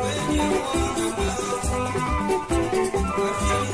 When you wanna go,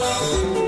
oh